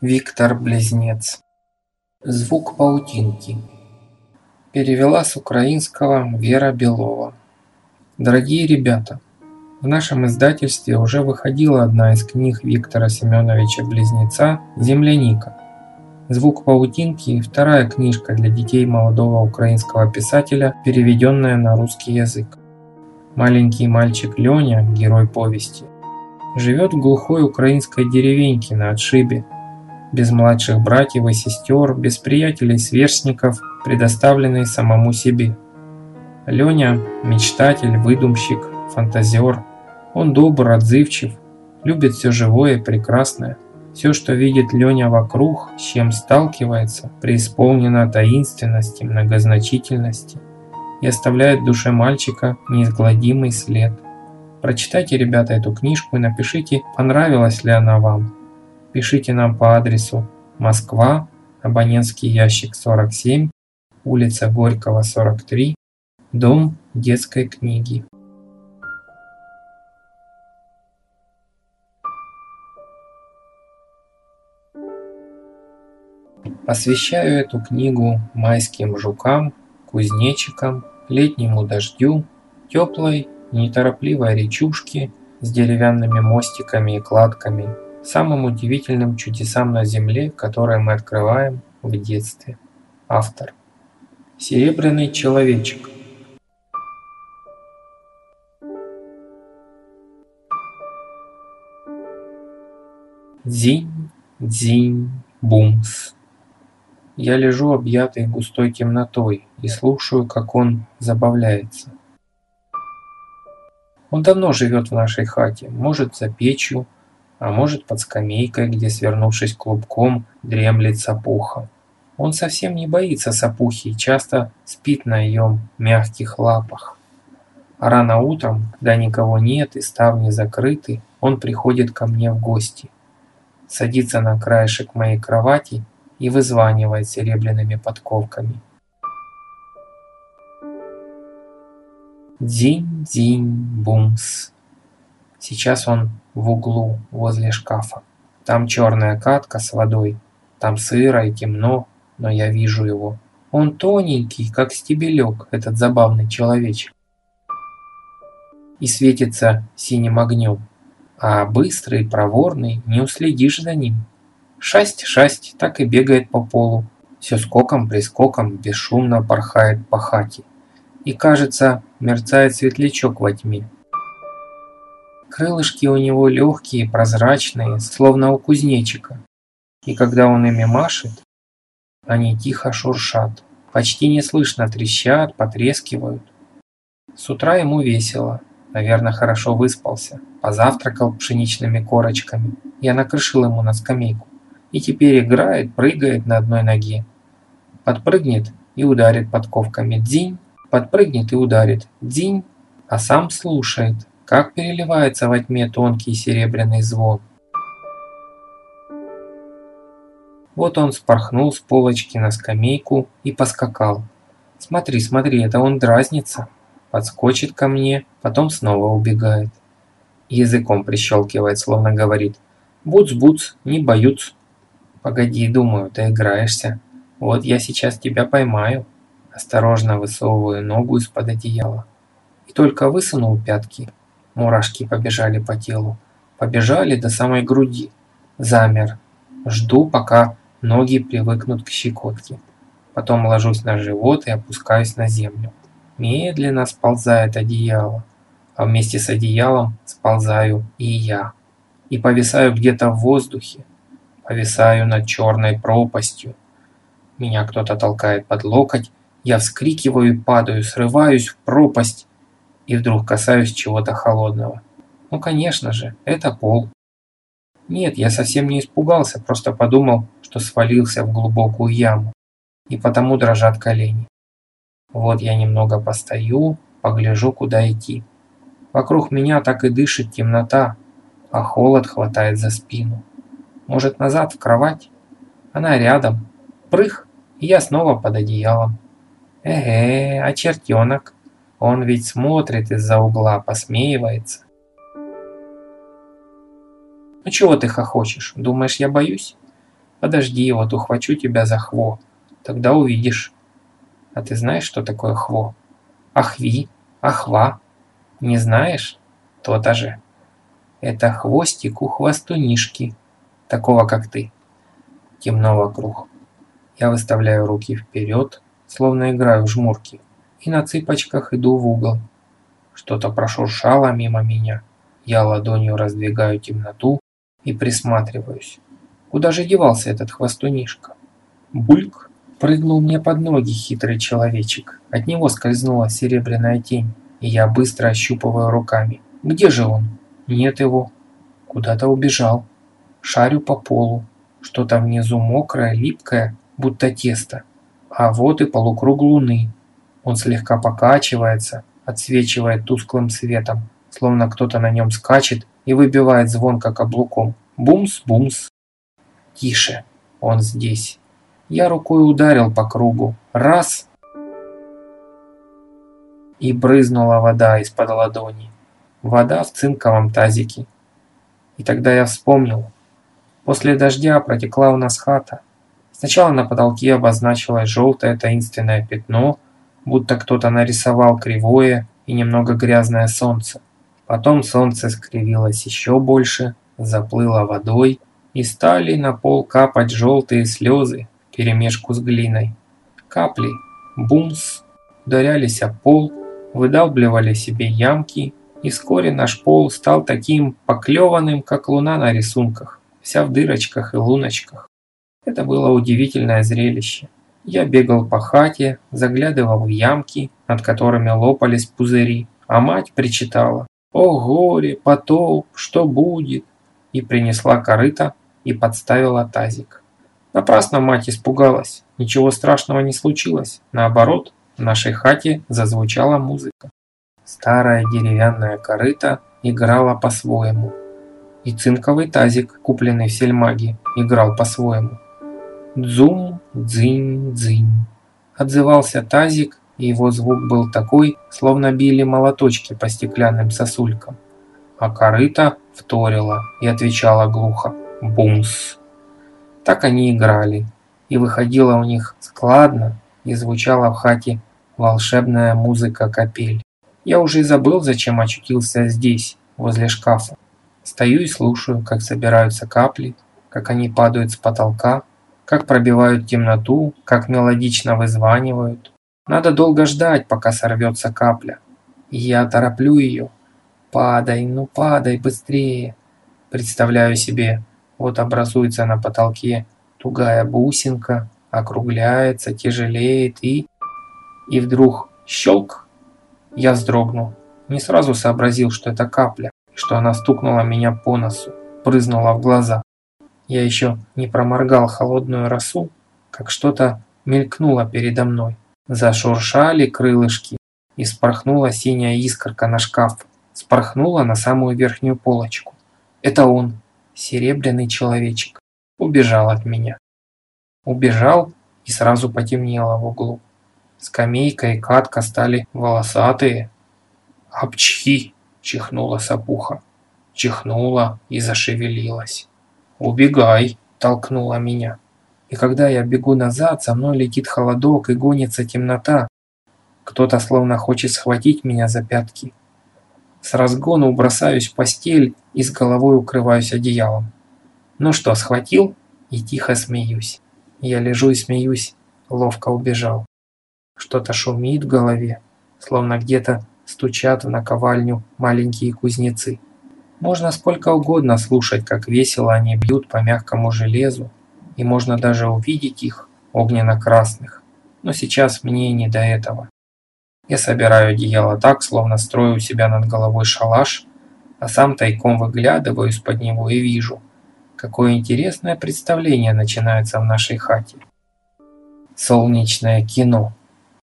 Виктор-близнец. Звук паутинки. Перевела с украинского Вера Белова. Дорогие ребята, в нашем издательстве уже выходила одна из книг Виктора Семеновича Близнеца «Земляника». Звук паутинки – вторая книжка для детей молодого украинского писателя, переведенная на русский язык. Маленький мальчик Леня, герой повести, живет в глухой украинской деревеньке на отшибе, без младших братьев и сестер, без приятелей-сверстников, предоставленный самому себе. Леня – мечтатель, выдумщик, фантазер. Он добр, отзывчив, любит все живое и прекрасное. Все, что видит Леня вокруг, с чем сталкивается, преисполнено таинственности, многозначительности и оставляет в душе мальчика неизгладимый след. Прочитайте, ребята, эту книжку и напишите, понравилась ли она вам. Пишите нам по адресу Москва, абонентский ящик 47, улица Горького, 43, дом детской книги. Посвящаю эту книгу майским жукам, кузнечикам, летнему дождю, теплой, неторопливой речушке с деревянными мостиками и кладками, самым удивительным чудесам на Земле, которые мы открываем в детстве. Автор. Серебряный человечек. Дзинь, дзинь, бумс. Я лежу объятый густой темнотой и слушаю, как он забавляется. Он давно живет в нашей хате, может за печью, а может под скамейкой, где, свернувшись клубком, дремлет сапуха. Он совсем не боится сапухи и часто спит на ее мягких лапах. А рано утром, когда никого нет и ставни закрыты, он приходит ко мне в гости. Садится на краешек моей кровати и вызванивает серебряными подковками. Динь-динь-бумс. Сейчас он в углу возле шкафа. Там черная катка с водой. Там сыро и темно, но я вижу его. Он тоненький, как стебелек, этот забавный человечек. И светится синим огнем. А быстрый, проворный, не уследишь за ним. Шасть-шасть так и бегает по полу. Все скоком-прискоком бесшумно порхает по хате. И, кажется, мерцает светлячок во тьме. Крылышки у него легкие, прозрачные, словно у кузнечика. И когда он ими машет, они тихо шуршат, почти неслышно трещат, потрескивают. С утра ему весело, наверное, хорошо выспался, позавтракал пшеничными корочками. Я накрышил ему на скамейку. И теперь играет, прыгает на одной ноге. Подпрыгнет и ударит подковками дзинь, подпрыгнет и ударит дзинь, а сам слушает, как переливается во тьме тонкий серебряный звон. Вот он спорхнул с полочки на скамейку и поскакал. Смотри, смотри, это он дразнится. Подскочит ко мне, потом снова убегает. Языком прищелкивает, словно говорит. Буц-буц, не боюсь. Погоди, думаю, ты играешься. Вот я сейчас тебя поймаю. Осторожно высовываю ногу из-под одеяла. И только высунул пятки, Мурашки побежали по телу. Побежали до самой груди. Замер. Жду, пока ноги привыкнут к щекотке. Потом ложусь на живот и опускаюсь на землю. Медленно сползает одеяло. А вместе с одеялом сползаю и я. И повисаю где-то в воздухе. Повисаю над черной пропастью. Меня кто-то толкает под локоть. Я вскрикиваю и падаю, срываюсь в пропасть и вдруг касаюсь чего-то холодного. Ну, конечно же, это пол. Нет, я совсем не испугался, просто подумал, что свалился в глубокую яму, и потому дрожат колени. Вот я немного постою, погляжу, куда идти. Вокруг меня так и дышит темнота, а холод хватает за спину. Может, назад в кровать? Она рядом. Прых, и я снова под одеялом. Эге, а чертенок? Он ведь смотрит из-за угла, посмеивается. «Ну чего ты хохочешь? Думаешь, я боюсь?» Подожди, вот ухвачу тебя за хво. Тогда увидишь. А ты знаешь, что такое хво? Ахви, ахва. Не знаешь? То-то же. Это хвостик у хвостунишки, такого как ты. Темно вокруг. Я выставляю руки вперед, словно играю в жмурки, и на цыпочках иду в угол. Что-то прошуршало мимо меня. Я ладонью раздвигаю темноту и присматриваюсь. Куда же девался этот хвостунишка? Бульк прыгнул мне под ноги хитрый человечек. От него скользнула серебряная тень, и я быстро ощупываю руками. Где же он? Нет его. Куда-то убежал. Шарю по полу. Что-то внизу мокрое, липкое, будто тесто. А вот и полукруг луны. Он слегка покачивается, отсвечивает тусклым светом, словно кто-то на нем скачет и выбивает звонко каблуком. Бумс-бумс. Тише, он здесь. Я рукой ударил по кругу. Раз. И брызнула вода из-под ладони. Вода в цинковом тазике. И тогда я вспомнил. После дождя протекла у нас хата. Сначала на потолке обозначилось желтое таинственное пятно, будто кто-то нарисовал кривое и немного грязное солнце. Потом солнце скривилось еще больше, заплыло водой, и стали на пол капать желтые слезы перемешку с глиной. Капли, бумс, ударялись о пол, выдалбливали себе ямки, и вскоре наш пол стал таким поклеванным, как луна на рисунках, вся в дырочках и луночках. Это было удивительное зрелище. Я бегал по хате, заглядывал в ямки, над которыми лопались пузыри, а мать причитала «О горе, потоп, что будет?» и принесла корыто и подставила тазик. Напрасно мать испугалась, ничего страшного не случилось, наоборот, в нашей хате зазвучала музыка. Старая деревянная корыта играла по-своему. И цинковый тазик, купленный в сельмаге, играл по-своему. Дзум, дзынь, дзынь. Отзывался тазик, и его звук был такой, словно били молоточки по стеклянным сосулькам. А корыта вторила и отвечала глухо «бумс». Так они играли, и выходила у них складно, и звучала в хате волшебная музыка капель. Я уже забыл, зачем очутился здесь, возле шкафа. Стою и слушаю, как собираются капли, как они падают с потолка, как пробивают темноту, как мелодично вызванивают. Надо долго ждать, пока сорвется капля. Я тороплю ее. Падай, ну падай быстрее. Представляю себе, вот образуется на потолке тугая бусинка, округляется, тяжелеет и... И вдруг щелк. Я вздрогнул. Не сразу сообразил, что это капля, что она стукнула меня по носу, прызнула в глаза. Я еще не проморгал холодную росу, как что-то мелькнуло передо мной. Зашуршали крылышки, и спорхнула синяя искорка на шкаф. Спорхнула на самую верхнюю полочку. Это он, серебряный человечек, убежал от меня. Убежал и сразу потемнело в углу. Скамейка и катка стали волосатые. «Апчхи!» – чихнула сапуха. Чихнула и зашевелилась. «Убегай!» – толкнула меня. И когда я бегу назад, со мной летит холодок и гонится темнота. Кто-то словно хочет схватить меня за пятки. С разгону бросаюсь в постель и с головой укрываюсь одеялом. Ну что, схватил? И тихо смеюсь. Я лежу и смеюсь, ловко убежал. Что-то шумит в голове, словно где-то стучат в наковальню маленькие кузнецы. Можно сколько угодно слушать, как весело они бьют по мягкому железу, и можно даже увидеть их, огненно-красных. Но сейчас мне не до этого. Я собираю одеяло так, словно строю у себя над головой шалаш, а сам тайком выглядываю из-под него и вижу, какое интересное представление начинается в нашей хате. Солнечное кино.